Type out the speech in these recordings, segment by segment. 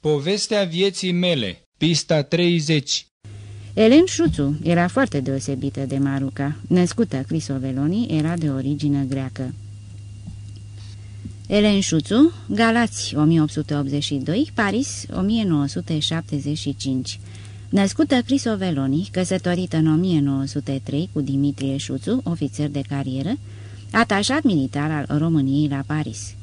Povestea vieții mele, pista 30 Elen Șuțu era foarte deosebită de Maruca. Născută Crisoveloni, era de origine greacă. Elen Șuțu, Galați 1882, Paris 1975 Născută Crisoveloni, căsătorită în 1903 cu Dimitrie Șuțu, ofițer de carieră, atașat militar al României la Paris.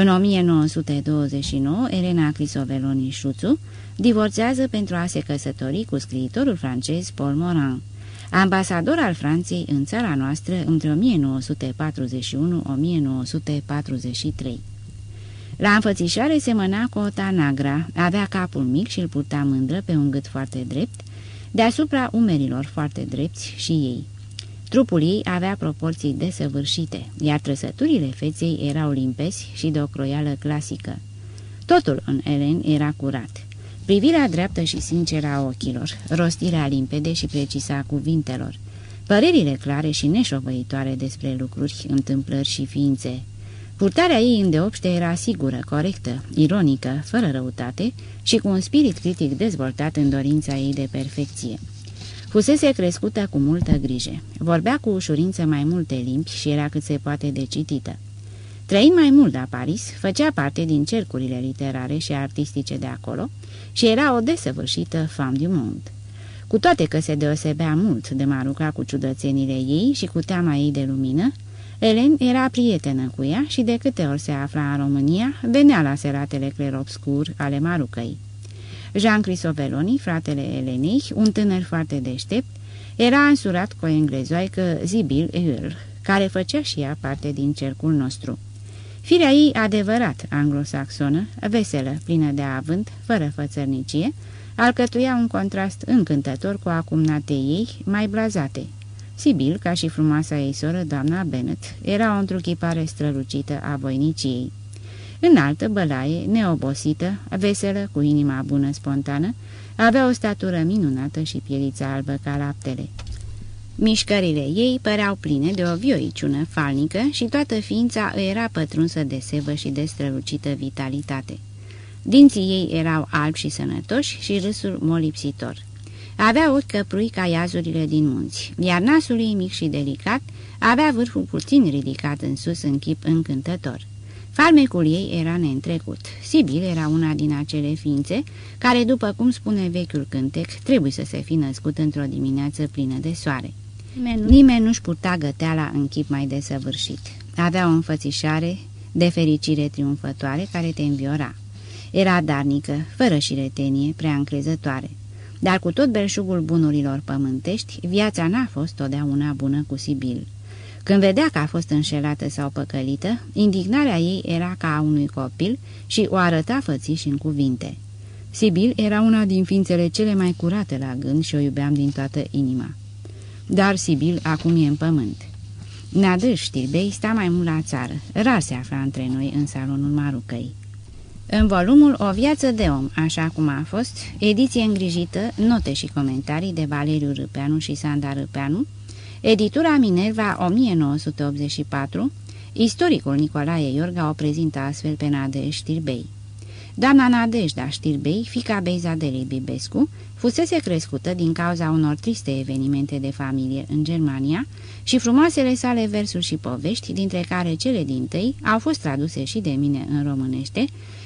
În 1929, Elena Crisoveloni Șuțu divorțează pentru a se căsători cu scriitorul francez Paul Morin, ambasador al Franței în țara noastră între 1941-1943. La înfățișare semăna cu o tanagra, avea capul mic și îl purta mândră pe un gât foarte drept, deasupra umerilor foarte drepți și ei. Trupul ei avea proporții desăvârșite, iar trăsăturile feței erau limpezi și de o croială clasică. Totul în Ellen era curat. Privirea dreaptă și sinceră a ochilor, rostirea limpede și precisă a cuvintelor, părerile clare și neșovăitoare despre lucruri, întâmplări și ființe. Purtarea ei îndeopște era sigură, corectă, ironică, fără răutate și cu un spirit critic dezvoltat în dorința ei de perfecție. Fusese crescută cu multă grijă. Vorbea cu ușurință mai multe limbi și era cât se poate de citită. Trăind mai mult la Paris, făcea parte din cercurile literare și artistice de acolo și era o desăvârșită femme du monde. Cu toate că se deosebea mult de Maruca cu ciudățenile ei și cu teama ei de lumină, Elen era prietenă cu ea și de câte ori se afla în România, venea la seratele clerobscur ale Marucăi. Jean Crisoveloni, fratele Elenei, un tânăr foarte deștept, era însurat cu o englezoaică Zibil Earl, care făcea și ea parte din cercul nostru. Firea ei adevărat anglosaxonă, veselă, plină de avânt, fără fățărnicie, alcătuia un contrast încântător cu acumnate ei, mai blazate. Sibil, ca și frumoasa ei soră, doamna Bennet, era o întruchipare strălucită a voiniciei. Înaltă, bălaie, neobosită, veselă, cu inima bună spontană, avea o statură minunată și pielița albă ca laptele. Mișcările ei păreau pline de o vioiciună falnică și toată ființa era pătrunsă de sevă și de strălucită vitalitate. Dinții ei erau albi și sănătoși și râsul molipsitor. Avea ochi căprui ca iazurile din munți, iar nasul ei mic și delicat avea vârful puțin ridicat în sus în chip încântător. Farmecul ei era neîntrecut. Sibil era una din acele ființe care, după cum spune vechiul cântec, trebuie să se fi născut într-o dimineață plină de soare. Nimeni nu-și purta găteala în chip mai desăvârșit. Avea o înfățișare de fericire triumfătoare care te înviora. Era darnică, fără șiretenie, prea încrezătoare. Dar cu tot belșugul bunurilor pământești, viața n-a fost totdeauna bună cu Sibil. Când vedea că a fost înșelată sau păcălită, indignarea ei era ca a unui copil și o arăta fățiși și în cuvinte. Sibil era una din ființele cele mai curate la gând și o iubeam din toată inima. Dar Sibil acum e în pământ. Nadâș Știrbei sta mai mult la țară, rar se afla între noi în salonul Marucăi. În volumul O viață de om, așa cum a fost, ediție îngrijită, note și comentarii de Valeriu Râpeanu și Sanda Râpeanu, editura Minerva 1984, istoricul Nicolae Iorga o prezintă astfel pe Nadej Știrbei. Doamna Nadejda Știrbei, fica Beizadelei Bibescu, fusese crescută din cauza unor triste evenimente de familie în Germania și frumoasele sale versuri și povești, dintre care cele din tăi au fost traduse și de mine în românește,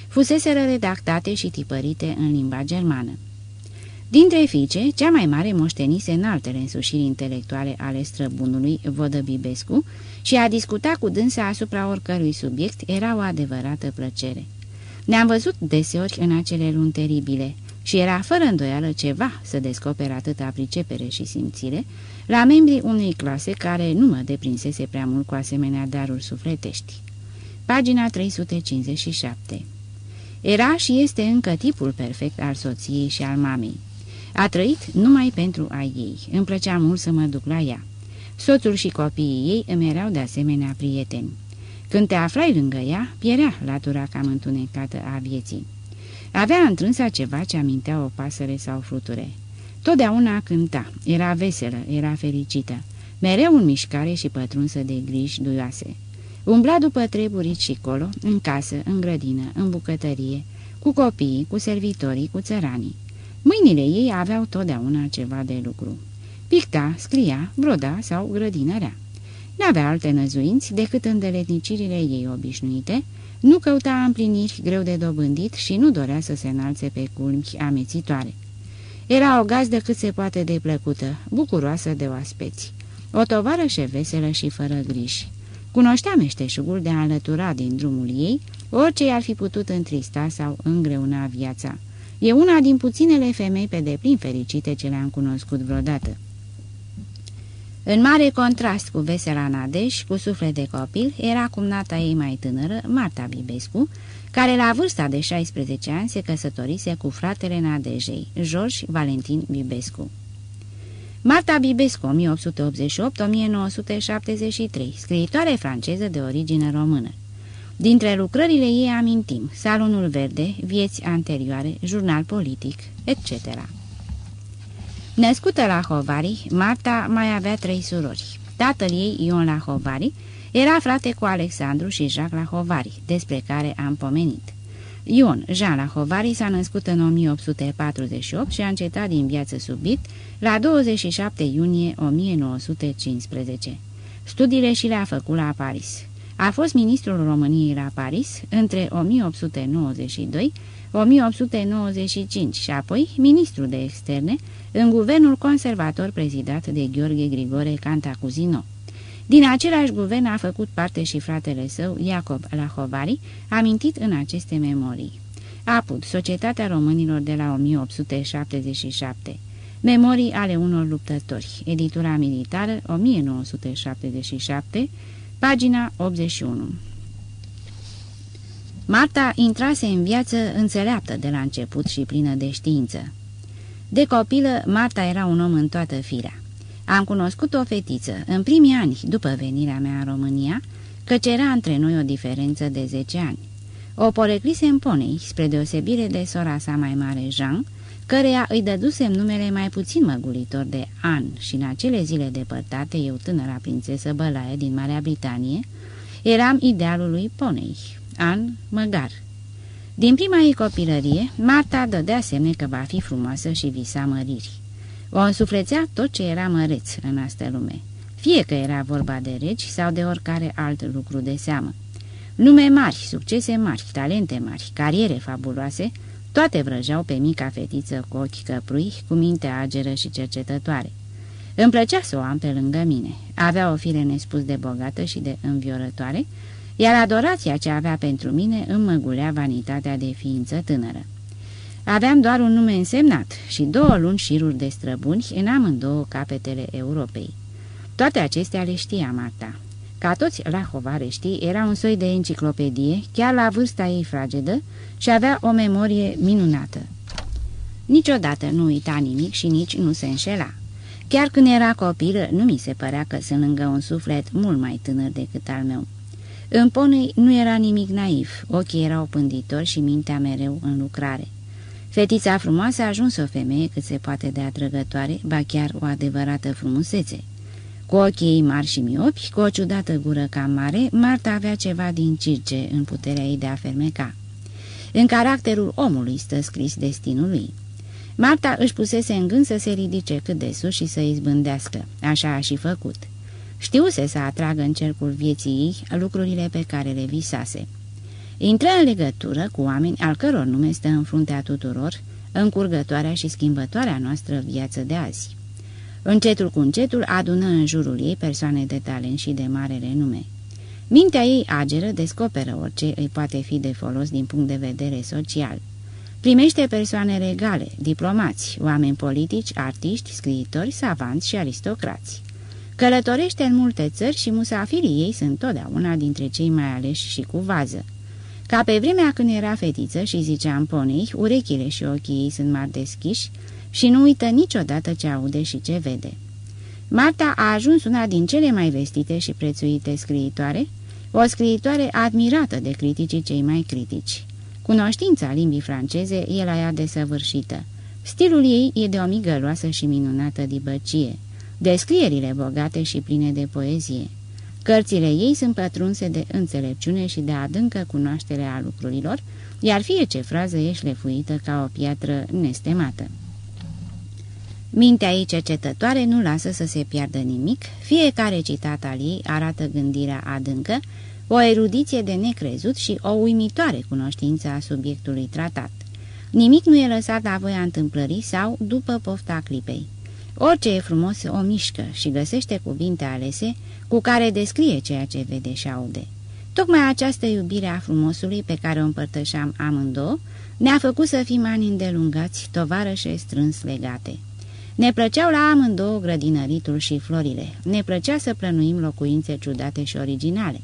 fuseseră redactate și tipărite în limba germană. Dintre fiice, cea mai mare moștenise în altele însușiri intelectuale ale străbunului Vodă Bibescu și a discuta cu dânsa asupra oricărui subiect era o adevărată plăcere. Ne-am văzut deseori în acele luni teribile și era fără îndoială ceva să descopere atâta pricepere și simțire la membrii unei clase care nu mă deprinsese prea mult cu asemenea daruri sufletești. Pagina 357 Era și este încă tipul perfect al soției și al mamei. A trăit numai pentru a ei. Îmi plăcea mult să mă duc la ea. Soțul și copiii ei îmi erau de asemenea prieteni. Când te aflai lângă ea, pierea latura cam întunecată a vieții. Avea întrânsa ceva ce amintea o pasăre sau fluture. Totdeauna cânta, era veselă, era fericită, mereu în mișcare și pătrunsă de griji duioase. Umbla după treburi și colo, în casă, în grădină, în bucătărie, cu copiii, cu servitorii, cu țăranii. Mâinile ei aveau totdeauna ceva de lucru. Picta, scria, broda sau grădinărea. N-avea alte năzuinți decât îndeletnicirile ei obișnuite, nu căuta împliniri greu de dobândit și nu dorea să se înalțe pe culmi amețitoare. Era o gazdă cât se poate de plăcută, bucuroasă de oaspeți. O tovarășe veselă și fără griji. Cunoștea meșteșugul de a alătura din drumul ei orice i-ar fi putut întrista sau îngreuna viața. E una din puținele femei pe deplin fericite ce le-am cunoscut vreodată. În mare contrast cu vesela Nadeș, cu suflet de copil, era cumnata ei mai tânără, Marta Bibescu, care la vârsta de 16 ani se căsătorise cu fratele Nadejei, George Valentin Bibescu. Marta Bibescu, 1888-1973, scriitoare franceză de origine română. Dintre lucrările ei amintim Salonul Verde, Vieți anterioare, Jurnal politic, etc. Născută la Hovari, Marta mai avea trei surori. Tatăl ei, Ion la Hovari, era frate cu Alexandru și Jacques la Hovari, despre care am pomenit. Ion Jean la Hovari s-a născut în 1848 și a încetat din viață subit la 27 iunie 1915. Studiile și le-a făcut la Paris. A fost ministrul României la Paris între 1892 1895 și apoi ministru de externe în guvernul conservator prezidat de Gheorghe Grigore Cantacuzino. Din același guvern a făcut parte și fratele său, Iacob Lahovari, amintit în aceste memorii. Apud, Societatea Românilor de la 1877 Memorii ale unor luptători, editura militară 1977, pagina 81 Marta intrase în viață înțeleaptă de la început și plină de știință. De copilă, Marta era un om în toată firea. Am cunoscut o fetiță în primii ani după venirea mea în România, căci era între noi o diferență de 10 ani. O poreclise în ponei, spre deosebire de sora sa mai mare, Jean, căreia îi dădusem numele mai puțin măgulitor de An și în acele zile depărtate, eu tânăra prințesă Bălaie din Marea Britanie, eram idealul lui Ponei, An Măgar. Din prima ei copilărie, Marta dădea semne că va fi frumoasă și visa măriri. O însuflețea tot ce era măreț în astă lume, fie că era vorba de regi sau de oricare alt lucru de seamă. Nume mari, succese mari, talente mari, cariere fabuloase, toate vrăjeau pe mica fetiță cu ochi căprui, cu minte ageră și cercetătoare. Îmi plăcea să o am pe lângă mine. Avea o fire nespus de bogată și de înviorătoare, iar adorația ce avea pentru mine îmi măgulea vanitatea de ființă tânără. Aveam doar un nume însemnat și două luni șiruri de străbuni în amândouă capetele Europei. Toate acestea le știa Marta. Ca toți la Hovare știi, era un soi de enciclopedie, chiar la vârsta ei fragedă, și avea o memorie minunată. Niciodată nu uita nimic și nici nu se înșela. Chiar când era copilă, nu mi se părea că sunt lângă un suflet mult mai tânăr decât al meu. În ponei nu era nimic naiv, ochii erau pânditori și mintea mereu în lucrare. Fetița frumoasă a ajuns o femeie cât se poate de atrăgătoare, ba chiar o adevărată frumusețe. Cu ochii ei mari și miopi, cu o ciudată gură cam mare, Marta avea ceva din circe în puterea ei de a fermeca. În caracterul omului stă scris destinul lui. Marta își pusese în gând să se ridice cât de sus și să izbândească. Așa a și făcut. Știuse să atragă în cercul vieții ei lucrurile pe care le visase. Intră în legătură cu oameni al căror nume stă în fruntea tuturor, încurgătoarea și schimbătoarea noastră viață de azi. Încetul cu încetul adună în jurul ei persoane de talent și de mare renume. Mintea ei ageră descoperă orice îi poate fi de folos din punct de vedere social. Primește persoane regale, diplomați, oameni politici, artiști, scriitori, savanți și aristocrați. Călătorește în multe țări și musafirii ei sunt totdeauna dintre cei mai aleși și cu vază. Ca pe vremea când era fetiță și zicea în ponei, urechile și ochii ei sunt mari deschiși și nu uită niciodată ce aude și ce vede. Marta a ajuns una din cele mai vestite și prețuite scriitoare, o scriitoare admirată de criticii cei mai critici. Cunoștința limbii franceze e la ea desăvârșită. Stilul ei e de o migăloasă și minunată dibăcie. Descrierile bogate și pline de poezie. Cărțile ei sunt pătrunse de înțelepciune și de adâncă cunoaștere a lucrurilor, iar fie ce frază e șlefuită ca o piatră nestemată. Mintea ei cercetătoare nu lasă să se piardă nimic, fiecare citat al ei arată gândirea adâncă, o erudiție de necrezut și o uimitoare cunoștință a subiectului tratat. Nimic nu e lăsat la voia întâmplării sau după pofta clipei. Orice e frumos o mișcă și găsește cuvinte alese cu care descrie ceea ce vede și aude. Tocmai această iubire a frumosului pe care o împărtășeam amândouă ne-a făcut să fim ani îndelungați, tovarășe strâns legate. Ne plăceau la amândouă grădinăritul și florile, ne plăcea să plănuim locuințe ciudate și originale,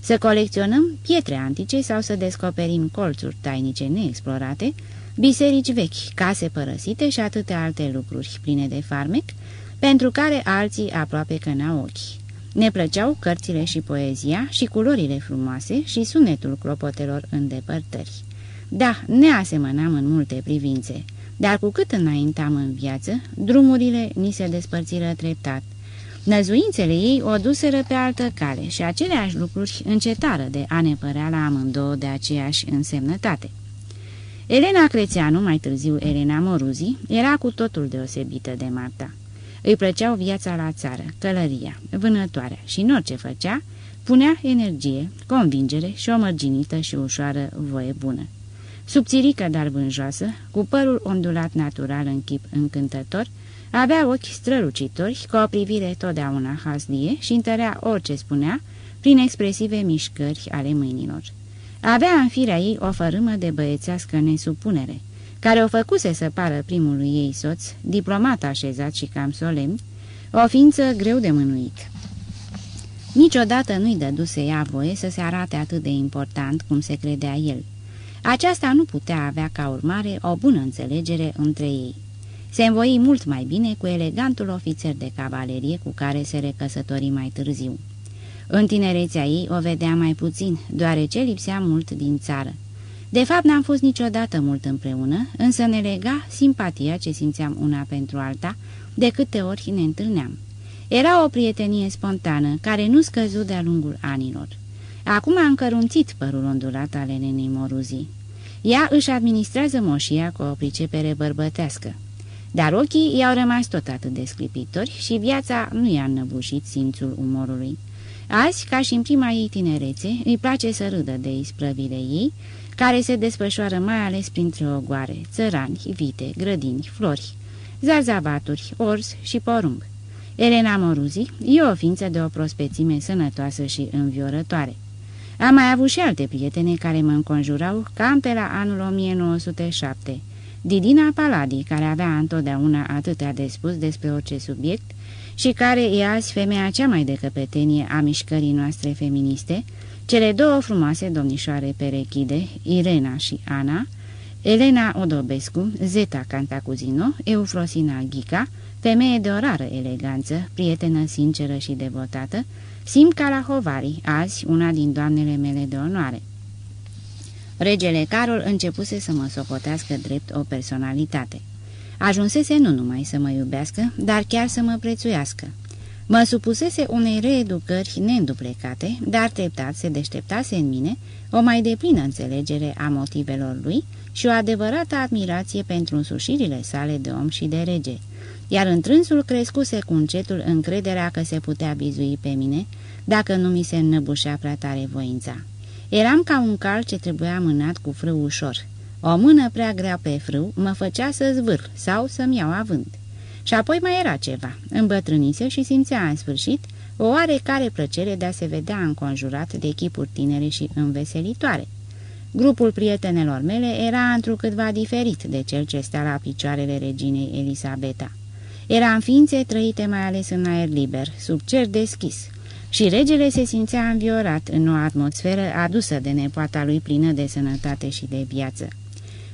să colecționăm pietre antice sau să descoperim colțuri tainice neexplorate, biserici vechi, case părăsite și atâtea alte lucruri pline de farmec, pentru care alții aproape că n-au ochi. Ne plăceau cărțile și poezia și culorile frumoase și sunetul clopotelor în depărtări. Da, ne asemănam în multe privințe, dar cu cât înaintam în viață, drumurile ni se despărțiră treptat. Năzuințele ei o duseră pe altă cale și aceleași lucruri încetară de a ne părea la amândouă de aceeași însemnătate. Elena Crețeanu, mai târziu Elena Moruzi, era cu totul deosebită de Marta. Îi plăceau viața la țară, călăria, vânătoarea și în orice făcea, punea energie, convingere și o mărginită și ușoară voie bună. Subțirică, dar vânjoasă, cu părul ondulat natural în chip încântător, avea ochi strălucitori, cu o privire totdeauna haslie și întărea orice spunea prin expresive mișcări ale mâinilor. Avea în firea ei o fărâmă de băiețească nesupunere, care o făcuse să pară primului ei soț, diplomat așezat și cam solemn, o ființă greu de mânuit. Niciodată nu-i dăduse ea voie să se arate atât de important cum se credea el. Aceasta nu putea avea ca urmare o bună înțelegere între ei. Se învoi mult mai bine cu elegantul ofițer de cavalerie cu care se recăsători mai târziu. În tinerețea ei o vedea mai puțin, deoarece lipsea mult din țară. De fapt, n-am fost niciodată mult împreună, însă ne lega simpatia ce simțeam una pentru alta, de câte ori ne întâlneam. Era o prietenie spontană, care nu scăzu de-a lungul anilor. Acum a încărunțit părul ondulat ale nenei Moruzii. Ea își administrează moșia cu o pricepere bărbătească. Dar ochii i-au rămas tot atât de sclipitori și viața nu i-a înnăbușit simțul umorului. Azi, ca și în prima ei tinerețe, îi place să râdă de isprăvile ei, care se desfășoară mai ales printre ogoare, țărani, vite, grădini, flori, zarzavaturi, ors și porumb. Elena Moruzi e o ființă de o prospețime sănătoasă și înviorătoare. Am mai avut și alte prietene care mă înconjurau cam pe la anul 1907. Didina Paladi, care avea întotdeauna atâtea de spus despre orice subiect și care e azi femeia cea mai de căpetenie a mișcării noastre feministe, cele două frumoase domnișoare perechide, Irena și Ana, Elena Odobescu, Zeta Cantacuzino, Eufrosina Ghica, femeie de o rară eleganță, prietenă sinceră și devotată, simt ca la Hovari, azi una din doamnele mele de onoare. Regele Carol începuse să mă socotească drept o personalitate. Ajunsese nu numai să mă iubească, dar chiar să mă prețuiască. Mă supusese unei reeducări neînduplecate, dar treptat se deșteptase în mine o mai deplină înțelegere a motivelor lui și o adevărată admirație pentru însușirile sale de om și de rege, iar întrânsul crescuse cu încetul încrederea că se putea bizui pe mine, dacă nu mi se înnăbușea prea tare voința. Eram ca un cal ce trebuia mânat cu frâu ușor. O mână prea grea pe frâu mă făcea să zvâr sau să-mi iau avânt. Și apoi mai era ceva. Îmbătrânise și simțea în sfârșit o oarecare plăcere de a se vedea înconjurat de echipuri tinere și înveselitoare. Grupul prietenelor mele era întrucâtva diferit de cel ce sta la picioarele reginei Elisabeta. Era în ființe trăite mai ales în aer liber, sub cer deschis, și regele se simțea înviorat în o atmosferă adusă de nepoata lui plină de sănătate și de viață.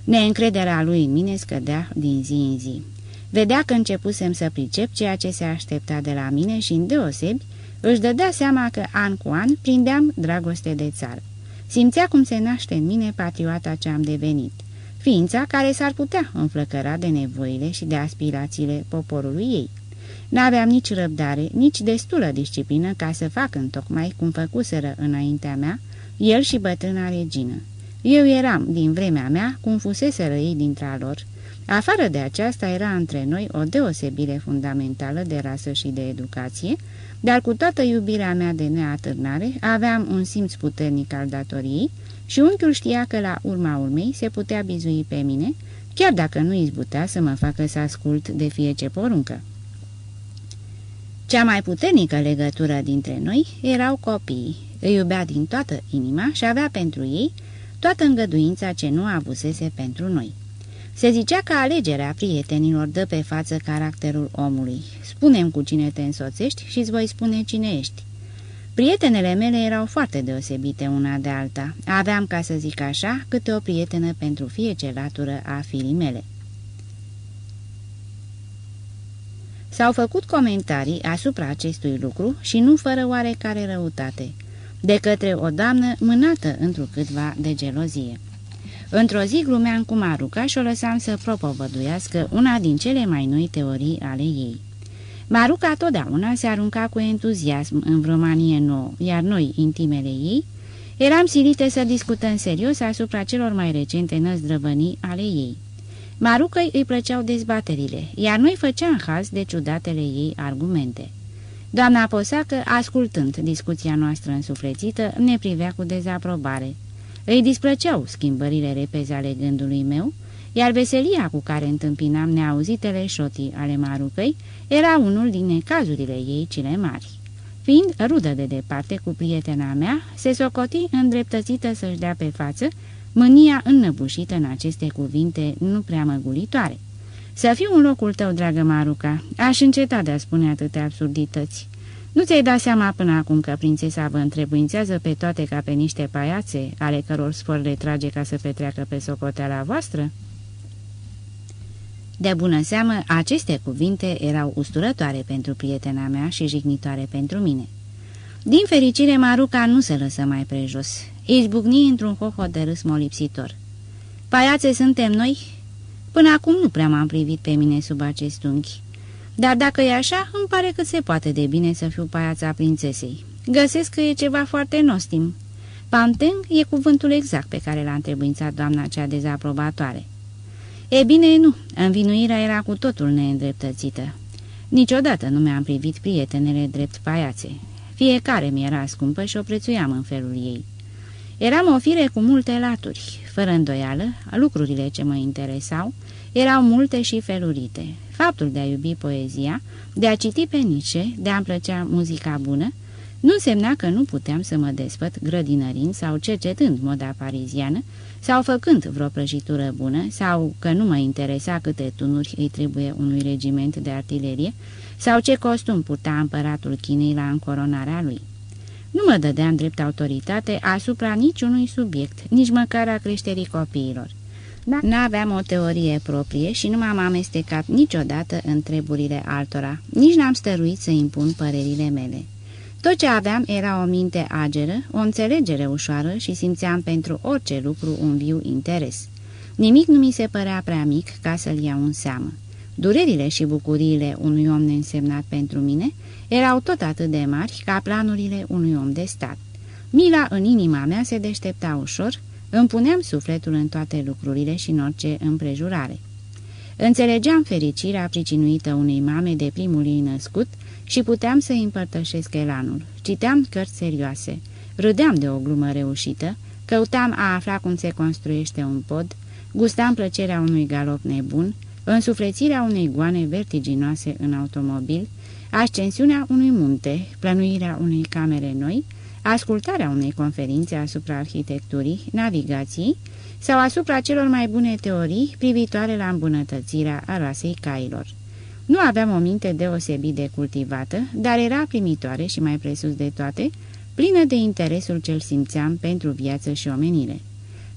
Neîncrederea lui în mine scădea din zi în zi. Vedea că începusem să pricep ceea ce se aștepta de la mine și, îndeosebi, își dădea seama că an cu an prindeam dragoste de țară. Simțea cum se naște în mine patrioata ce am devenit, ființa care s-ar putea înflăcăra de nevoile și de aspirațiile poporului ei. N-aveam nici răbdare, nici destulă disciplină ca să fac întocmai cum făcuseră înaintea mea, el și bătrâna regină. Eu eram, din vremea mea, cum fusese răi dintre lor. Afară de aceasta era între noi o deosebire fundamentală de rasă și de educație, dar cu toată iubirea mea de neatârnare aveam un simț puternic al datoriei și unchiul știa că la urma urmei se putea bizui pe mine, chiar dacă nu izbutea să mă facă să ascult de fie ce poruncă. Cea mai puternică legătură dintre noi erau copiii. Îi iubea din toată inima și avea pentru ei toată îngăduința ce nu avusese pentru noi. Se zicea că alegerea prietenilor dă pe față caracterul omului. Spunem cu cine te însoțești și îți voi spune cine ești. Prietenele mele erau foarte deosebite una de alta. Aveam, ca să zic așa, câte o prietenă pentru fiecare latură a firii mele. S-au făcut comentarii asupra acestui lucru și nu fără oarecare răutate, de către o doamnă mânată întrucâtva de gelozie. Într-o zi glumeam cu Maruca și o lăsam să propovăduiască una din cele mai noi teorii ale ei. Maruca totdeauna se arunca cu entuziasm în vreo manie nouă, iar noi, intimele ei, eram silite să discutăm serios asupra celor mai recente năzdrăvănii ale ei. Marucăi îi plăceau dezbaterile, iar noi făceam haz de ciudatele ei argumente. Doamna Posacă, ascultând discuția noastră însuflețită, ne privea cu dezaprobare. Îi displăceau schimbările repeze ale gândului meu, iar veselia cu care întâmpinam neauzitele șotii ale Marucăi era unul din necazurile ei cele mari. Fiind rudă de departe cu prietena mea, se socoti îndreptățită să-și dea pe față mânia înnăbușită în aceste cuvinte nu prea măgulitoare. Să fiu în locul tău, dragă Maruca, aș înceta de a spune atâtea absurdități. Nu ți-ai dat seama până acum că prințesa vă întrebuințează pe toate ca pe niște paiațe, ale căror sfor le trage ca să petreacă pe socoteala voastră?" De bună seamă, aceste cuvinte erau usturătoare pentru prietena mea și jignitoare pentru mine. Din fericire, Maruca nu se lăsă mai prejos. Izbucni într-un hohot de râs molipsitor. Paiațe suntem noi? Până acum nu prea m-am privit pe mine sub acest unchi. Dar dacă e așa, îmi pare că se poate de bine să fiu paiața prințesei. Găsesc că e ceva foarte nostim. Panteng e cuvântul exact pe care l-a întrebuințat doamna cea dezaprobatoare. E bine, nu, învinuirea era cu totul neîndreptățită. Niciodată nu mi-am privit prietenele drept paiațe. Fiecare mi era scumpă și o prețuiam în felul ei. Eram o fire cu multe laturi, fără îndoială, lucrurile ce mă interesau erau multe și felurite. Faptul de a iubi poezia, de a citi pe Nietzsche, de a-mi plăcea muzica bună, nu însemna că nu puteam să mă despăt grădinărind sau cercetând moda pariziană, sau făcând vreo prăjitură bună, sau că nu mă interesa câte tunuri îi trebuie unui regiment de artilerie, sau ce costum purta împăratul Chinei la încoronarea lui. Nu mă dădeam drept autoritate asupra niciunui subiect, nici măcar a creșterii copiilor. N-aveam o teorie proprie și nu m-am amestecat niciodată în treburile altora, nici n-am stăruit să impun părerile mele. Tot ce aveam era o minte ageră, o înțelegere ușoară și simțeam pentru orice lucru un viu interes. Nimic nu mi se părea prea mic ca să-l iau în seamă. Durerile și bucuriile unui om neînsemnat pentru mine erau tot atât de mari ca planurile unui om de stat. Mila în inima mea se deștepta ușor, îmi puneam sufletul în toate lucrurile și în orice împrejurare. Înțelegeam fericirea pricinuită unei mame de primul ei născut și puteam să-i împărtășesc elanul. Citeam cărți serioase, râdeam de o glumă reușită, căutam a afla cum se construiește un pod, gustam plăcerea unui galop nebun, însuflețirea unei goane vertiginoase în automobil, ascensiunea unui munte, plănuirea unei camere noi, ascultarea unei conferințe asupra arhitecturii, navigației sau asupra celor mai bune teorii privitoare la îmbunătățirea a rasei cailor. Nu aveam o minte deosebit de cultivată, dar era primitoare și mai presus de toate, plină de interesul ce-l simțeam pentru viață și omenire.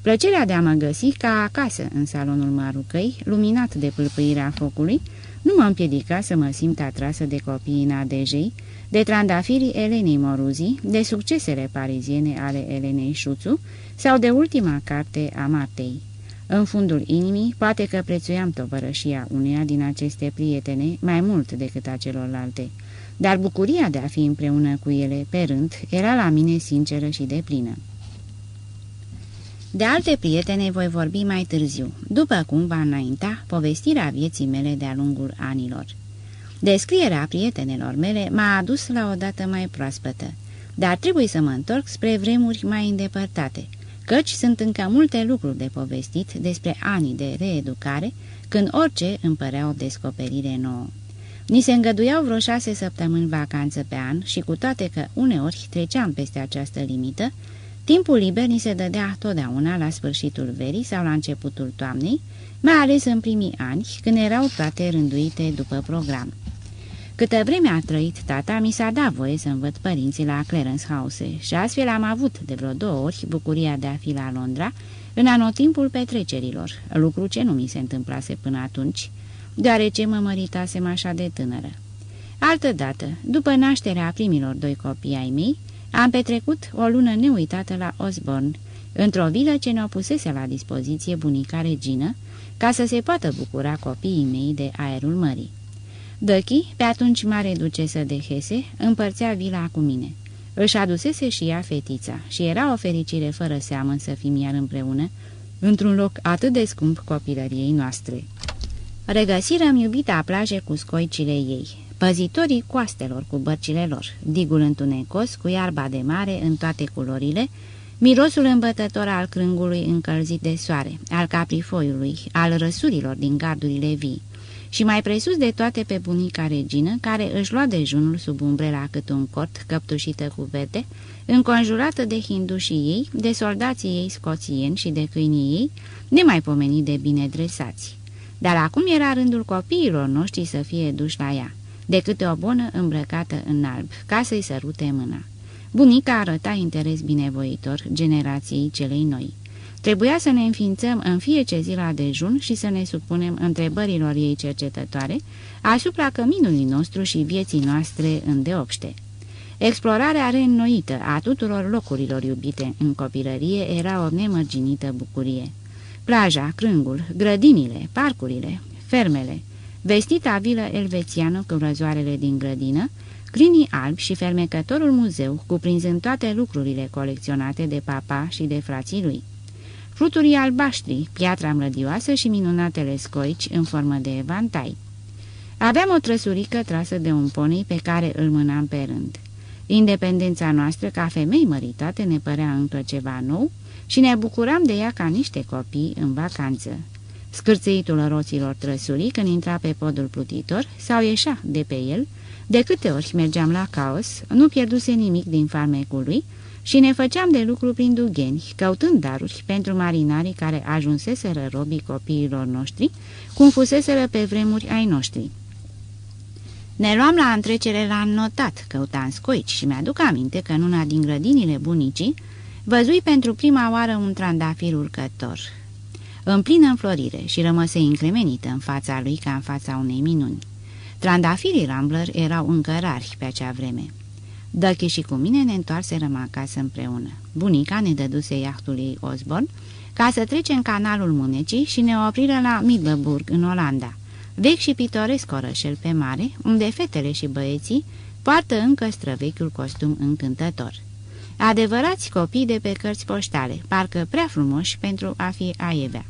Plăcerea de a mă găsi ca acasă în salonul Marucăi, luminat de pâlpâirea focului, nu mă împiedica să mă simt atrasă de copiii Nadejei, de trandafirii Elenei Moruzi, de succesele pariziene ale Elenei Șuțu sau de ultima carte a Martei. În fundul inimii, poate că prețuiam tovărășia uneia din aceste prietene mai mult decât a celorlalte, dar bucuria de a fi împreună cu ele pe rând era la mine sinceră și deplină. De alte prietene voi vorbi mai târziu, după cum va înainta povestirea vieții mele de-a lungul anilor. Descrierea prietenelor mele m-a adus la o dată mai proaspătă, dar trebuie să mă întorc spre vremuri mai îndepărtate, căci sunt încă multe lucruri de povestit despre anii de reeducare, când orice îmi părea o descoperire nouă. Ni se îngăduiau vreo șase săptămâni vacanță pe an și cu toate că uneori treceam peste această limită, timpul liber ni se dădea totdeauna la sfârșitul verii sau la începutul toamnei, mai ales în primii ani, când erau toate rânduite după program. Câtă vreme a trăit tata, mi s-a dat voie să învăț părinții la Clarence House și astfel am avut de vreo două ori bucuria de a fi la Londra, în anotimpul petrecerilor, lucru ce nu mi se întâmplase până atunci, deoarece mă măritasem așa de tânără. Altădată, după nașterea primilor doi copii ai mei, am petrecut o lună neuitată la Osborne, într-o vilă ce ne-o pusese la dispoziție bunica regină, ca să se poată bucura copiii mei de aerul mării. Dăchi, pe atunci mare ducesă de Hese, împărțea vila cu mine. Își adusese și ea fetița și era o fericire fără seamă să fim iar împreună, într-un loc atât de scump copilăriei noastre. Regăsirăm iubita plaje cu scoicile ei, păzitorii coastelor cu bărcile lor, digul întunecos cu iarba de mare în toate culorile, mirosul îmbătător al crângului încălzit de soare, al caprifoiului, al răsurilor din gardurile vii, și mai presus de toate pe bunica regină, care își lua dejunul sub umbrela cât un cort căptușită cu verde, înconjurată de hindușii ei, de soldații ei scoțieni și de câinii ei, nemaipomenit de bine dresați. Dar acum era rândul copiilor noștri să fie duși la ea, de câte o bună îmbrăcată în alb, ca să-i sărute mâna. Bunica arăta interes binevoitor generației celei noi. Trebuia să ne înființăm în fiecare zi la dejun și să ne supunem întrebărilor ei cercetătoare asupra căminului nostru și vieții noastre îndeopște. Explorarea reînnoită a tuturor locurilor iubite în copilărie era o nemărginită bucurie. Plaja, crângul, grădinile, parcurile, fermele, vestita vilă elvețiană cu răzoarele din grădină, clinii albi și fermecătorul muzeu, cuprinzând toate lucrurile colecționate de papa și de frații lui fluturii albaștri, piatra mlădioasă și minunatele scoici în formă de evantai. Aveam o trăsurică trasă de un ponei pe care îl mânam pe rând. Independența noastră ca femei măritate ne părea încă ceva nou și ne bucuram de ea ca niște copii în vacanță. Scârțeitul roților trăsurii când intra pe podul plutitor sau ieșea de pe el, de câte ori mergeam la caos, nu pierduse nimic din farmecul lui, și ne făceam de lucru prin dugheni, căutând daruri pentru marinarii care ajunseseră robii copiilor noștri, cum fuseseră pe vremuri ai noștri. Ne luam la întrecere la înnotat, căutam scoici și mi-aduc aminte că în una din grădinile bunicii văzui pentru prima oară un trandafir urcător. În plină înflorire și rămăse încremenită în fața lui ca în fața unei minuni. Trandafirii Rambler erau încă rari pe acea vreme. Dăchi și cu mine ne întoarserăm acasă împreună. Bunica ne dăduse iahtul ei Osborne ca să trecem canalul Mânecii și ne opriră la Middelburg, în Olanda, vechi și pitoresc orășel pe mare, unde fetele și băieții poartă încă străvechiul costum încântător. Adevărați copii de pe cărți poștale, parcă prea frumoși pentru a fi aievea.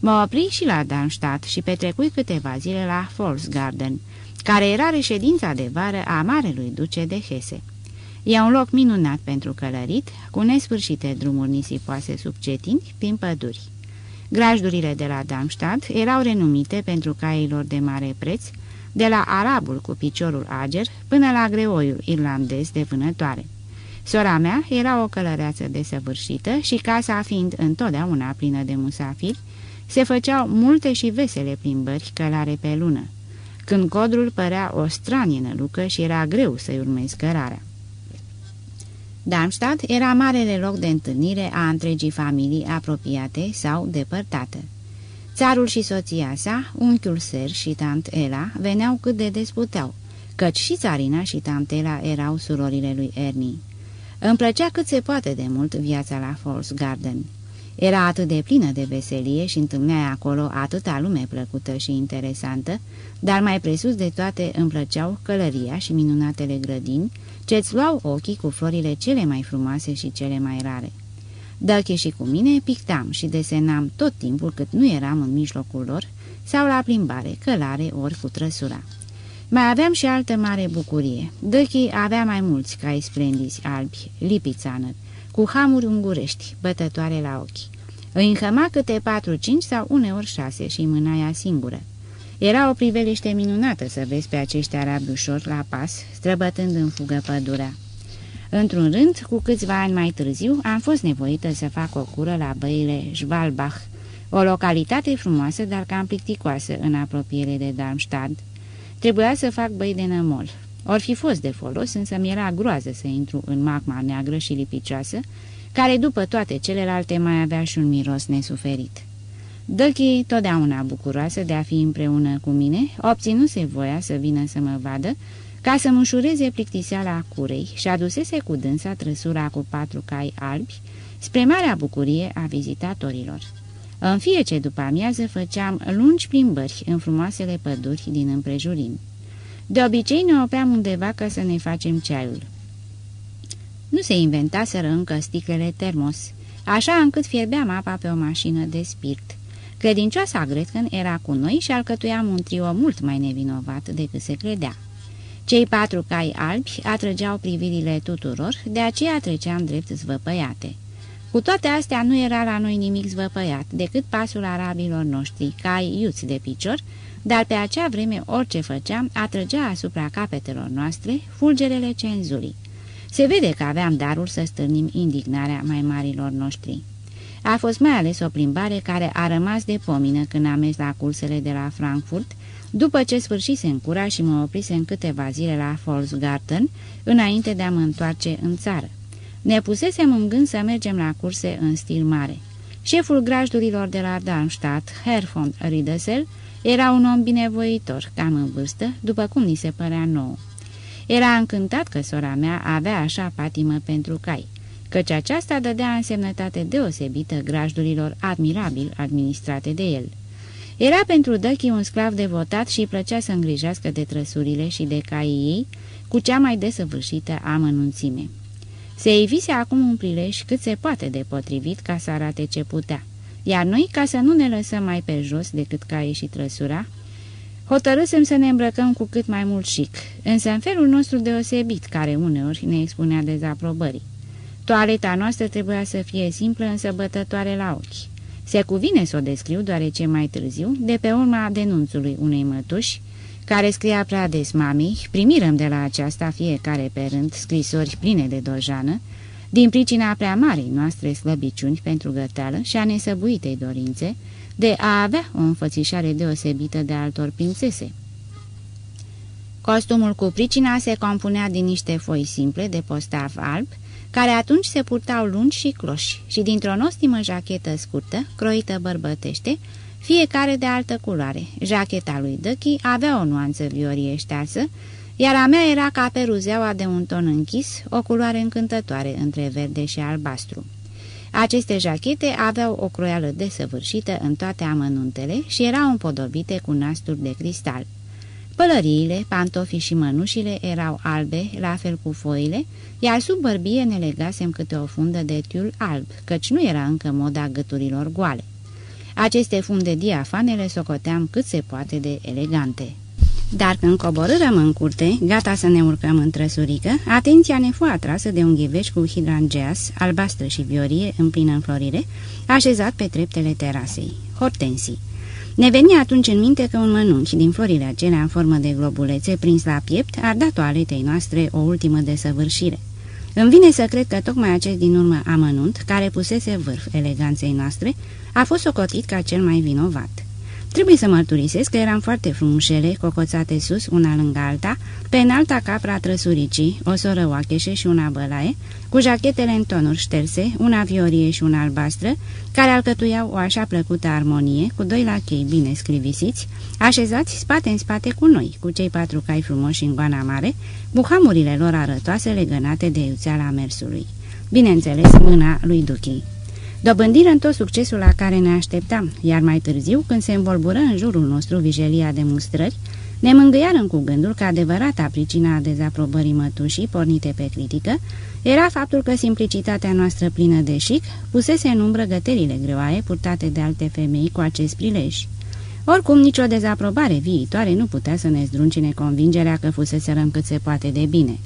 Mă opri și la Darmstadt și petrecui câteva zile la Falls Garden, care era reședința de vară a marelui duce de Hesse. E un loc minunat pentru călărit, cu nesfârșite drumuri nisipoase sub cetini, prin păduri. Grajdurile de la Darmstadt erau renumite pentru cailor de mare preț, de la arabul cu piciorul ager până la greoiul irlandez de vânătoare. Sora mea era o călăreață desăvârșită și casa fiind întotdeauna plină de musafiri, se făceau multe și vesele plimbări călare pe lună, când codrul părea o stranie nălucă și era greu să-i urmezi cărarea. Darmstadt era marele loc de întâlnire a întregii familii apropiate sau depărtate. Țarul și soția sa, unchiul Ser și tant Ela veneau cât de des puteau, căci și țarina și tantela erau surorile lui Ernie. Îmi plăcea cât se poate de mult viața la Falls Garden. Era atât de plină de veselie și întâlneai acolo atâta lume plăcută și interesantă, dar mai presus de toate îmi plăceau călăria și minunatele grădini, ce-ți luau ochii cu florile cele mai frumoase și cele mai rare. Dăche și cu mine pictam și desenam tot timpul cât nu eram în mijlocul lor sau la plimbare, călare ori cu trăsura. Mai aveam și altă mare bucurie. Dăchii avea mai mulți cai splendizi albi, lipițană, cu hamuri ungurești, bătătoare la ochi. Îi înhăma câte patru-cinci sau uneori șase și mânaia singură. Era o priveliște minunată să vezi pe acești arabi ușor la pas, străbătând în fugă pădurea. Într-un rând, cu câțiva ani mai târziu, am fost nevoită să fac o cură la băile Schwalbach, o localitate frumoasă, dar cam plicticoasă în apropiere de Darmstadt. Trebuia să fac băi de nămol. Or fi fost de folos, însă mi-era groază să intru în magma neagră și lipicioasă, care după toate celelalte mai avea și un miros nesuferit. Dăchi, totdeauna bucuroasă de a fi împreună cu mine, obținuse voia să vină să mă vadă, ca să mușureze plictiseala curei și adusese cu dânsa trăsura cu patru cai albi, spre marea bucurie a vizitatorilor. În fie ce după amiază făceam lungi plimbări în frumoasele păduri din împrejurim. De obicei ne opream undeva ca să ne facem ceaiul. Nu se inventaseră încă sticlele termos, așa încât fierbeam apa pe o mașină de spirit. Credincioasa Gretchen era cu noi și alcătuiam un trio mult mai nevinovat decât se credea. Cei patru cai albi atrăgeau privirile tuturor, de aceea treceam drept zvăpăiate. Cu toate astea nu era la noi nimic zvăpăiat, decât pasul arabilor noștri, cai iuți de picior, dar pe acea vreme orice făceam atrăgea asupra capetelor noastre fulgerele cenzurii. Se vede că aveam darul să stârnim indignarea mai marilor noștri. A fost mai ales o plimbare care a rămas de pomină când am mers la cursele de la Frankfurt, după ce în cura și mă oprise în câteva zile la Volksgarten, înainte de a mă întoarce în țară. Ne pusesem în gând să mergem la curse în stil mare. Șeful grajdurilor de la Darmstadt, Herr von Riedesel, era un om binevoitor, cam în vârstă, după cum ni se părea nouă. Era încântat că sora mea avea așa patimă pentru cai, căci aceasta dădea însemnătate deosebită grajdurilor admirabil administrate de el. Era pentru Dăchi un sclav devotat și plăcea să îngrijească de trăsurile și de caii ei cu cea mai desăvârșită amănunțime. Se evise acum un prilej cât se poate de potrivit ca să arate ce putea, iar noi, ca să nu ne lăsăm mai pe jos decât caii și trăsura, hotărâsem să ne îmbrăcăm cu cât mai mult chic, însă în felul nostru deosebit, care uneori ne expunea dezaprobării. Toaleta noastră trebuia să fie simplă, însă bătătoare la ochi. Se cuvine să o descriu, deoarece mai târziu, de pe urma denunțului unei mătuși, care scria prea des mamei, primirăm de la aceasta fiecare pe rând scrisori pline de dojană, din pricina prea marii noastre slăbiciuni pentru găteală și a nesăbuitei dorințe de a avea o înfățișare deosebită de altor prințese. Costumul cu pricina se compunea din niște foi simple de postav alb, care atunci se purtau lungi și cloși, și dintr-o nostimă jachetă scurtă, croită bărbătește, fiecare de altă culoare. Jacheta lui Dăchi avea o nuanță viorie ștearsă, iar a mea era ca peruzeaua de un ton închis, o culoare încântătoare între verde și albastru. Aceste jachete aveau o croială desăvârșită în toate amănuntele și erau împodobite cu nasturi de cristal. Pălăriile, pantofii și mănușile erau albe, la fel cu foile, iar sub bărbie ne legasem câte o fundă de tiul alb, căci nu era încă moda găturilor goale. Aceste funde diafane le socoteam cât se poate de elegante. Dar când coborârăm în curte, gata să ne urcăm în trăsurică, atenția ne fu atrasă de un ghiveș cu hidrangeas, albastră și viorie în plină înflorire, așezat pe treptele terasei. Hortensii. Ne veni atunci în minte că un mănunchi din florile acelea în formă de globulețe prins la piept ar da toaletei noastre o ultimă desăvârșire. Îmi vine să cred că tocmai acest din urmă amănunt, care pusese vârf eleganței noastre, a fost socotit ca cel mai vinovat. Trebuie să mărturisesc că eram foarte frumușele, cocoțate sus, una lângă alta, pe înalta capra trăsuricii, o soră oacheșe și una bălaie, cu jachetele în tonuri șterse, una viorie și una albastră, care alcătuiau o așa plăcută armonie, cu doi lachei bine scrivisiți, așezați spate în spate cu noi, cu cei patru cai frumoși în goana mare, buhamurile lor arătoase legănate de iuțeala mersului. Bineînțeles, mâna lui Duchii. Dobândiră în tot succesul la care ne așteptam, iar mai târziu, când se învolbură în jurul nostru vijelia de mustrări, Ne mângâiarăm cu gândul că adevărata pricina a dezaprobării mătușii pornite pe critică era faptul că simplicitatea noastră plină de șic pusese în umbră găterile greoaie purtate de alte femei cu acest prilej. Oricum, nicio dezaprobare viitoare nu putea să ne zdruncine convingerea că fuseserăm cât se poate de bine.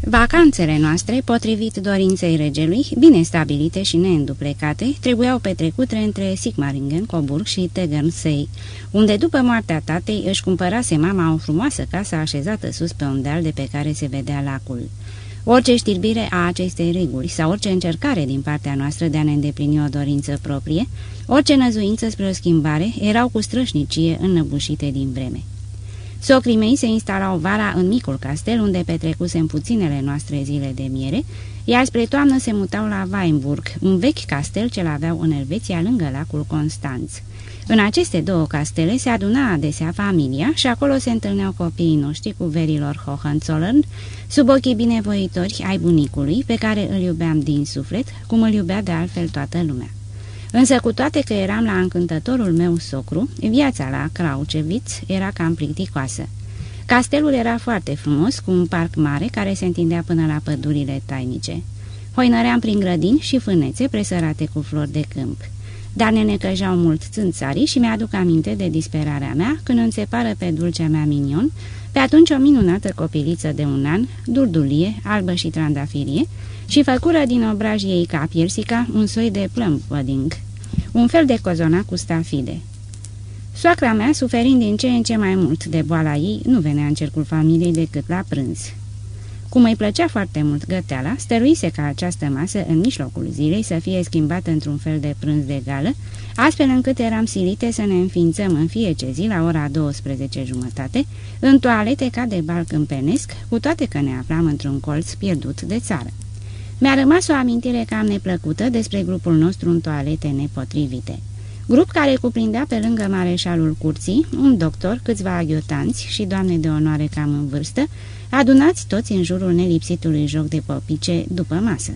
Vacanțele noastre, potrivit dorinței regelui, bine stabilite și neînduplecate, trebuiau petrecute între Sigmaringen, Coburg și Tegernsee, unde după moartea tatei își cumpărase mama o frumoasă casă așezată sus pe un deal de pe care se vedea lacul. Orice știrbire a acestei reguli sau orice încercare din partea noastră de a ne îndeplini o dorință proprie, orice năzuință spre o schimbare, erau cu strășnicie înnăbușite din vreme. Socrii mei se instalau vara în micul castel, unde petrecusem puținele noastre zile de miere, iar spre toamnă se mutau la Weinburg, un vechi castel ce-l aveau în Elveția lângă lacul Constanț. În aceste două castele se aduna adesea familia și acolo se întâlneau copiii noștri cu verilor Hohenzollern, sub ochii binevoitori ai bunicului, pe care îl iubeam din suflet, cum îl iubea de altfel toată lumea. Însă cu toate că eram la încântătorul meu socru, viața la Craucevitz era cam plicticoasă. Castelul era foarte frumos, cu un parc mare care se întindea până la pădurile tainice. Hoinăream prin grădini și fânețe presărate cu flori de câmp. Dar ne necăjau mult țânțarii și mi-aduc aminte de disperarea mea când îmi separă pe dulcea mea minion, pe atunci o minunată copiliță de un an, durdulie, albă și trandafirie, și făcură din obrajii ei ca piersica un soi de plum pudding, un fel de cozona cu stafide. Soacra mea, suferind din ce în ce mai mult de boala ei, nu venea în cercul familiei decât la prânz. Cum îi plăcea foarte mult găteala, stăruise ca această masă în mijlocul zilei să fie schimbată într-un fel de prânz de gală, astfel încât eram silite să ne înființăm în fiecare zi la ora 12 jumătate, în toalete ca de bal câmpenesc, cu toate că ne aflam într-un colț pierdut de țară. Mi-a rămas o amintire cam neplăcută despre grupul nostru în toalete nepotrivite. Grup care cuprindea pe lângă mareșalul curții, un doctor, câțiva aghiotanți și doamne de onoare cam în vârstă, adunați toți în jurul nelipsitului joc de popice după masă.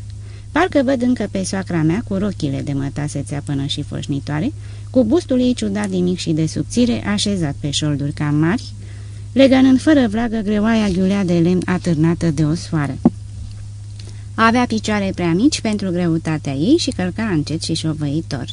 Parcă văd încă pe soacra mea cu rochile de mătase țeapănă și foșnitoare, cu bustul ei ciudat de mic și de subțire, așezat pe șolduri cam mari, legănând fără vlagă greoaia ghiulea de lemn atârnată de o soară. Avea picioare prea mici pentru greutatea ei și călca încet și șovăitor.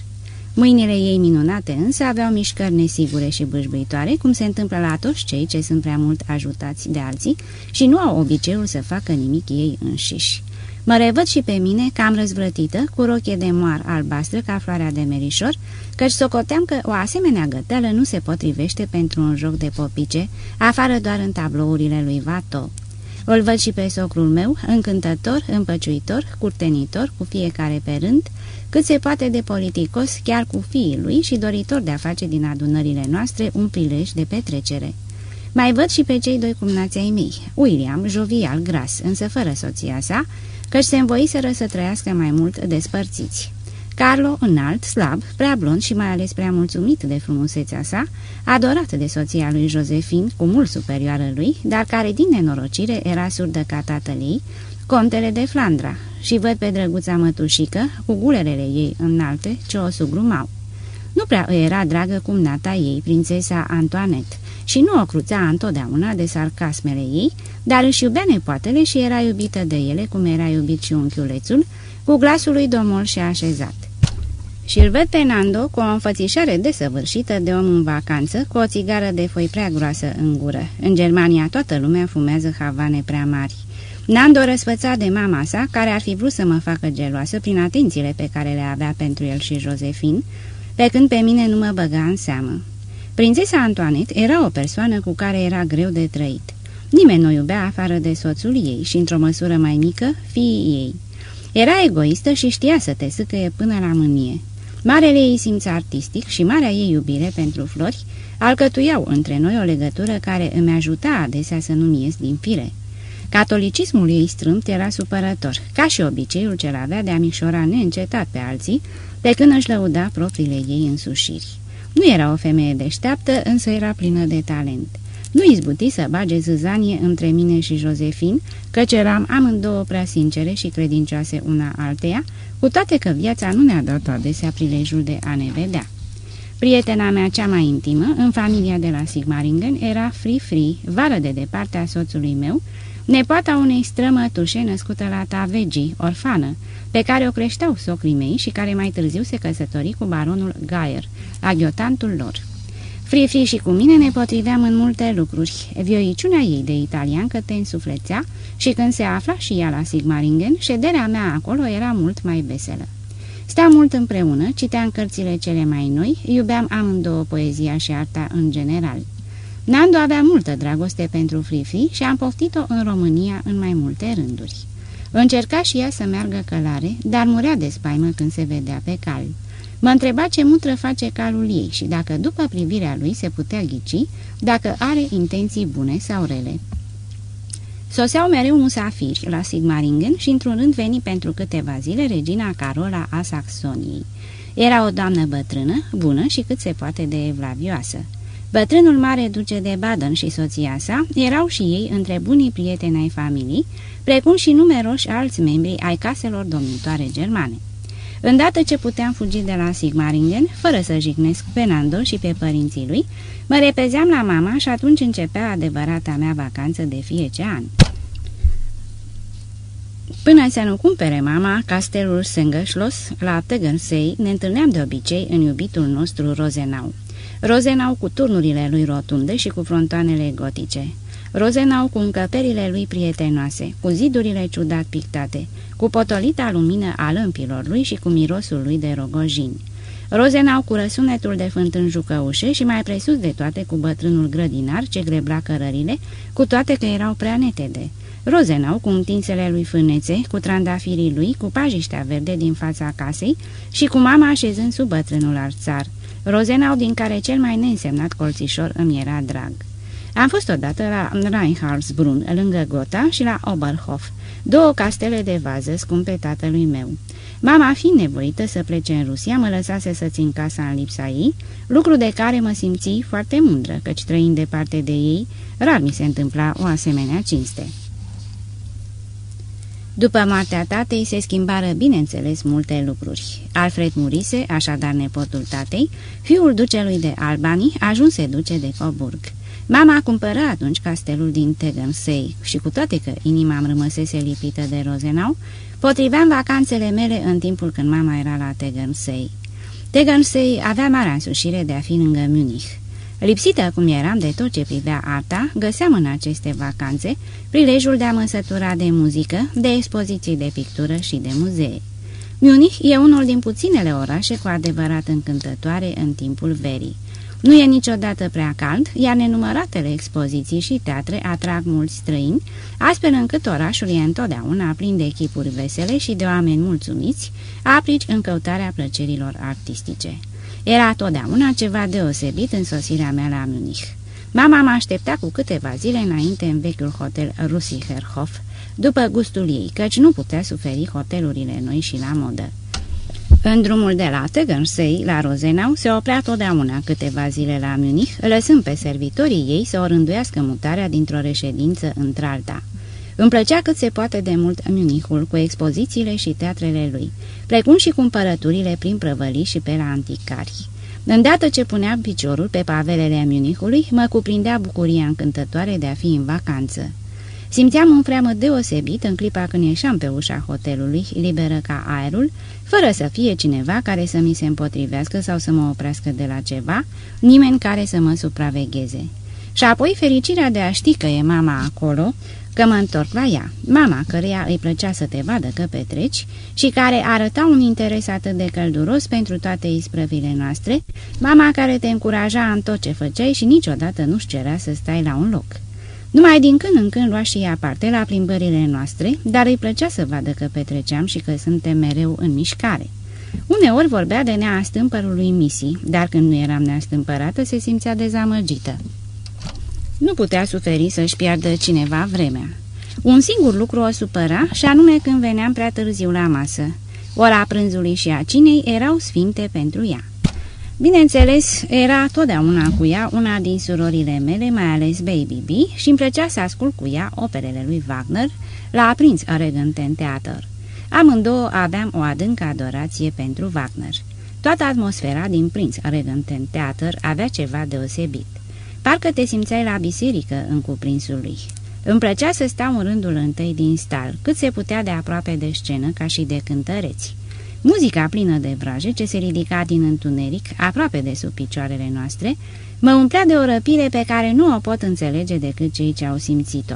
Mâinile ei minunate însă aveau mișcări nesigure și bâșbâitoare, cum se întâmplă la toți cei ce sunt prea mult ajutați de alții și nu au obiceiul să facă nimic ei înșiși. Mă revăd și pe mine, cam răzvrătită, cu rochie de moar albastră ca floarea de merișor, căci socoteam că o asemenea găteală nu se potrivește pentru un joc de popice, afară doar în tablourile lui Vato. Îl văd și pe socrul meu, încântător, împăciuitor, curtenitor, cu fiecare pe rând, cât se poate de politicos chiar cu fiii lui și doritor de a face din adunările noastre un prilej de petrecere. Mai văd și pe cei doi cumnații ai mei, William, jovial, gras, însă fără soția sa, căci se învoiseră să trăiască mai mult despărțiți. Carlo, înalt, slab, prea blond și mai ales prea mulțumit de frumusețea sa, adorat de soția lui Josephine, cu mult superioară lui, dar care din nenorocire era surdă ca tatăl ei, contele de Flandra, și văd pe drăguța mătușică, cu gulerele ei înalte, ce o sugrumau. Nu prea îi era dragă cum nata ei, prințesa Antoinette, și nu o cruțea întotdeauna de sarcasmele ei, dar își iubea nepoatele și era iubită de ele, cum era iubit și unchiulețul, cu glasul lui domol și așezat. Și îl văd pe Nando cu o înfățișare desăvârșită de om în vacanță, cu o țigară de foi prea groasă în gură. În Germania toată lumea fumează havane prea mari. Nando răsfăța de mama sa, care ar fi vrut să mă facă geloasă prin atențiile pe care le avea pentru el și Josephine, pe când pe mine nu mă băga în seamă. Prințesa Antoinette era o persoană cu care era greu de trăit. Nimeni nu iubea afară de soțul ei și, într-o măsură mai mică, fiii ei. Era egoistă și știa să te sâcăie până la mânie. Marele ei simț artistic și marea ei iubire pentru flori alcătuiau între noi o legătură care îmi ajuta adesea să nu-mi ies din fire. Catolicismul ei strâmt era supărător, ca și obiceiul ce avea de a mișora neîncetat pe alții, pe când își lăuda propriile ei însușiri. Nu era o femeie deșteaptă, însă era plină de talent. Nu izbuti să bage zâzanie între mine și Josefin, căci eram amândouă prea sincere și credincioase una alteia, cu toate că viața nu ne-a dat adesea prilejul de a ne vedea. Prietena mea cea mai intimă, în familia de la Sigmaringen, era Free Free, vară de departe a soțului meu, nepoata unei strămătușe născută la Tavegi, orfană, pe care o creșteau socrii mei și care mai târziu se căsători cu baronul Gaier, aghiotantul lor. Frifri și cu mine ne potriveam în multe lucruri. Vioiciunea ei de italiancă te însuflețea și când se afla și ea la Sigmaringen, șederea mea acolo era mult mai veselă. Steam mult împreună, citeam cărțile cele mai noi, iubeam amândouă poezia și arta în general. Nando avea multă dragoste pentru Frifi și am poftit-o în România în mai multe rânduri. Încerca și ea să meargă călare, dar murea de spaimă când se vedea pe cal. Mă întreba ce mutră face calul ei și dacă după privirea lui se putea ghici dacă are intenții bune sau rele. Soseau mereu musafiri la Sigmaringen și într-un rând veni pentru câteva zile regina Carola a Saxoniei. Era o doamnă bătrână, bună și cât se poate de evlavioasă. Bătrânul mare duce de Baden și soția sa erau și ei între bunii prieteni ai familiei, precum și numeroși alți membri ai caselor domnitoare germane. Îndată ce puteam fugi de la Sigmaringen, fără să jignesc pe Nando și pe părinții lui, mă repezeam la mama și atunci începea adevărata mea vacanță de fiecare an. Până să nu cumpere mama castelul Sengășlos la Tăgănsei, ne întâlneam de obicei în iubitul nostru Rozenau. Rozenau cu turnurile lui rotunde și cu frontoanele gotice. Rozenau cu încăperile lui prietenoase, cu zidurile ciudat pictate, cu potolita lumină a lămpilor lui și cu mirosul lui de rogojini. Rozenau cu răsunetul de fântân jucăușe și mai presus de toate cu bătrânul grădinar ce grebla cărările, cu toate că erau prea netede. Rozenau cu întinsele lui fânețe, cu trandafirii lui, cu pajiștea verde din fața casei și cu mama așezând sub bătrânul arțar. Rozenau din care cel mai neînsemnat colțișor îmi era drag. Am fost odată la Reinhardsbrunn, lângă Gotha și la Oberhof, două castele de vază scumpe tatălui meu. Mama, fiind nevoită să plece în Rusia, mă lăsase să țin casa în lipsa ei, lucru de care mă simți foarte mândră, căci trăind departe de ei, rar mi se întâmpla o asemenea cinste. După moartea tatei se schimbară, bineînțeles, multe lucruri. Alfred murise, așadar nepotul tatei, fiul ducelui de Albani ajunse duce de Coburg. Mama cumpără atunci castelul din Tegernsee și cu toate că inima îmi rămăsese lipită de Rozenau, potriveam vacanțele mele în timpul când mama era la Tegernsee. Tegernsee avea marea însușire de a fi lângă Munich. Lipsită cum eram de tot ce privea arta, găseam în aceste vacanțe prilejul de a mă sătura de muzică, de expoziții de pictură și de muzee. Munich e unul din puținele orașe cu adevărat încântătoare în timpul verii. Nu e niciodată prea cald, iar nenumăratele expoziții și teatre atrag mulți străini, astfel încât orașul e întotdeauna plin de echipuri vesele și de oameni mulțumiți, aplici în căutarea plăcerilor artistice. Era totdeauna ceva deosebit în sosirea mea la Munich. Mama mă aștepta cu câteva zile înainte în vechiul hotel Russicherhof, după gustul ei, căci nu putea suferi hotelurile noi și la modă. În drumul de la Tegernsee la Rozenau se oprea totdeauna câteva zile la Munich, lăsând pe servitorii ei să o rânduiască mutarea dintr-o reședință într-alta. Îmi plăcea cât se poate de mult Munichul cu expozițiile și teatrele lui, precum și cumpărăturile prin prăvălii și pe la anticari. Îndată ce punea piciorul pe pavelele Munichului, mă cuprindea bucuria încântătoare de a fi în vacanță. Simțeam un freamă deosebit în clipa când ieșeam pe ușa hotelului, liberă ca aerul, fără să fie cineva care să mi se împotrivească sau să mă oprească de la ceva, nimeni care să mă supravegheze. Și apoi fericirea de a ști că e mama acolo, că mă întorc la ea, mama căreia îi plăcea să te vadă că petreci și care arăta un interes atât de călduros pentru toate isprăvile noastre, mama care te încuraja în tot ce făceai și niciodată nu-și cerea să stai la un loc. Numai din când în când lua și ea parte la plimbările noastre, dar îi plăcea să vadă că petreceam și că suntem mereu în mișcare. Uneori vorbea de neastâmpărul lui Missy, dar când nu eram neastâmpărată se simțea dezamăgită. Nu putea suferi să-și piardă cineva vremea. Un singur lucru o supăra și anume când veneam prea târziu la masă. Ora prânzului și a cinei erau sfinte pentru ea. Bineînțeles, era totdeauna cu ea una din surorile mele, mai ales Baby B, și îmi plăcea să ascult cu ea operele lui Wagner la Prince Regenten Theater. Amândouă aveam o adâncă adorație pentru Wagner. Toată atmosfera din Prince Regenten Theater avea ceva deosebit. Parcă te simțeai la biserică în cuprinsul lui. Îmi plăcea să stau în rândul întâi din stal, cât se putea de aproape de scenă ca și de cântăreți. Muzica plină de vraje ce se ridica din întuneric, aproape de sub picioarele noastre, mă umplea de o răpire pe care nu o pot înțelege decât cei ce au simțit-o.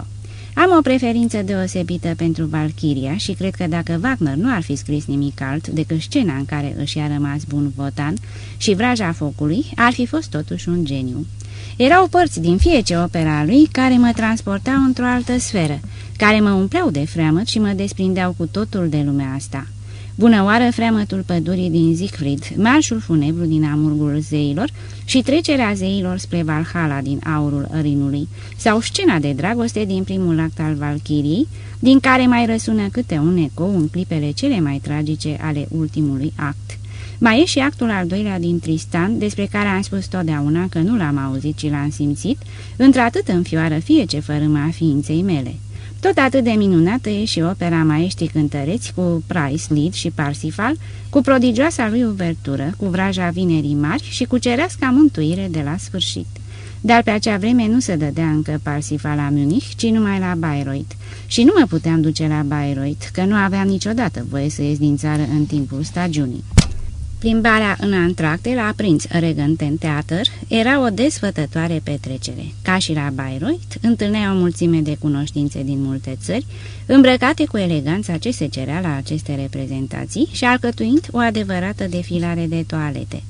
Am o preferință deosebită pentru Valkyria și cred că dacă Wagner nu ar fi scris nimic alt decât scena în care își a rămas bun votan și vraja focului, ar fi fost totuși un geniu. Erau părți din fiece opera lui care mă transportau într-o altă sferă, care mă umpleau de freamăt și mă desprindeau cu totul de lumea asta. Bună oară freamătul pădurii din Siegfried, marșul funebru din amurgul zeilor și trecerea zeilor spre Valhalla din aurul Rinului, sau scena de dragoste din primul act al Valchiriei, din care mai răsună câte un ecou în clipele cele mai tragice ale ultimului act. Mai e și actul al doilea din Tristan, despre care am spus totdeauna că nu l-am auzit, ci l-am simțit, într-atât în fioară fie ce fărâma ființei mele. Tot atât de minunată e și opera maestrii cântăreți cu Price, Lead și Parsifal, cu prodigioasa lui uvertură, cu vraja vinerii mari și cu cereasca mântuire de la sfârșit. Dar pe acea vreme nu se dădea încă Parsifal la Munich, ci numai la Bayreuth. Și nu mă puteam duce la Bayreuth, că nu aveam niciodată voie să ies din țară în timpul stagiunii. Plimbarea în antracte la Prince Regenten Theater era o desfătătoare petrecere. Ca și la Bayreuth, întâlnea o mulțime de cunoștințe din multe țări, îmbrăcate cu eleganța ce se cerea la aceste reprezentații și alcătuind o adevărată defilare de toalete.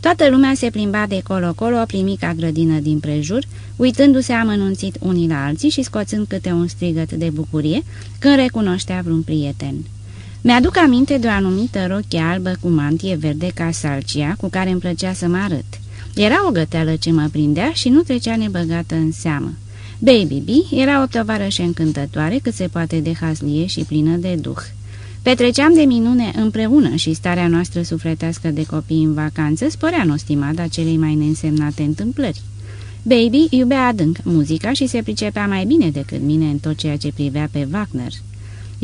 Toată lumea se plimba de colo-colo o mica grădină din prejur, uitându-se amănunțit unii la alții și scoțând câte un strigăt de bucurie când recunoștea vreun prieten. Mi-aduc aminte de o anumită rochie albă cu mantie verde ca salcia, cu care îmi plăcea să mă arăt. Era o găteală ce mă prindea și nu trecea nebăgată în seamă. Baby B era o tovarășă încântătoare cât se poate de haslie și plină de duh. Petreceam de minune împreună și starea noastră sufletească de copii în vacanță spărea nostimada celei mai neînsemnate întâmplări. Baby iubea adânc muzica și se pricepea mai bine decât mine în tot ceea ce privea pe Wagner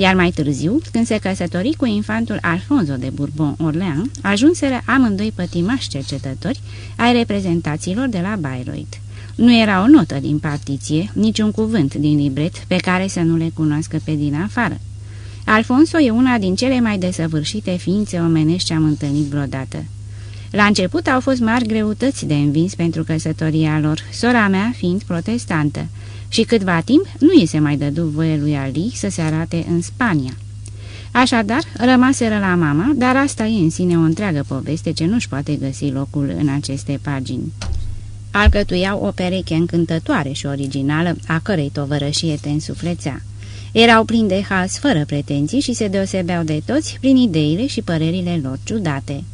iar mai târziu, când se căsători cu infantul Alfonso de Bourbon-Orleans, ajunseră amândoi pătimași cercetători ai reprezentațiilor de la Bayreuth. Nu era o notă din partiție, niciun cuvânt din libret pe care să nu le cunoască pe din afară. Alfonso e una din cele mai desăvârșite ființe omenești ce am întâlnit vreodată. La început au fost mari greutăți de învins pentru căsătoria lor, sora mea fiind protestantă, și câtva timp nu i se mai dădu voie lui Ali să se arate în Spania. Așadar, rămaseră la mama, dar asta e în sine o întreagă poveste ce nu-și poate găsi locul în aceste pagini. Alcătuiau o pereche încântătoare și originală, a cărei tovărășie te însuflețea. Erau plini de haz fără pretenții și se deosebeau de toți prin ideile și părerile lor ciudate.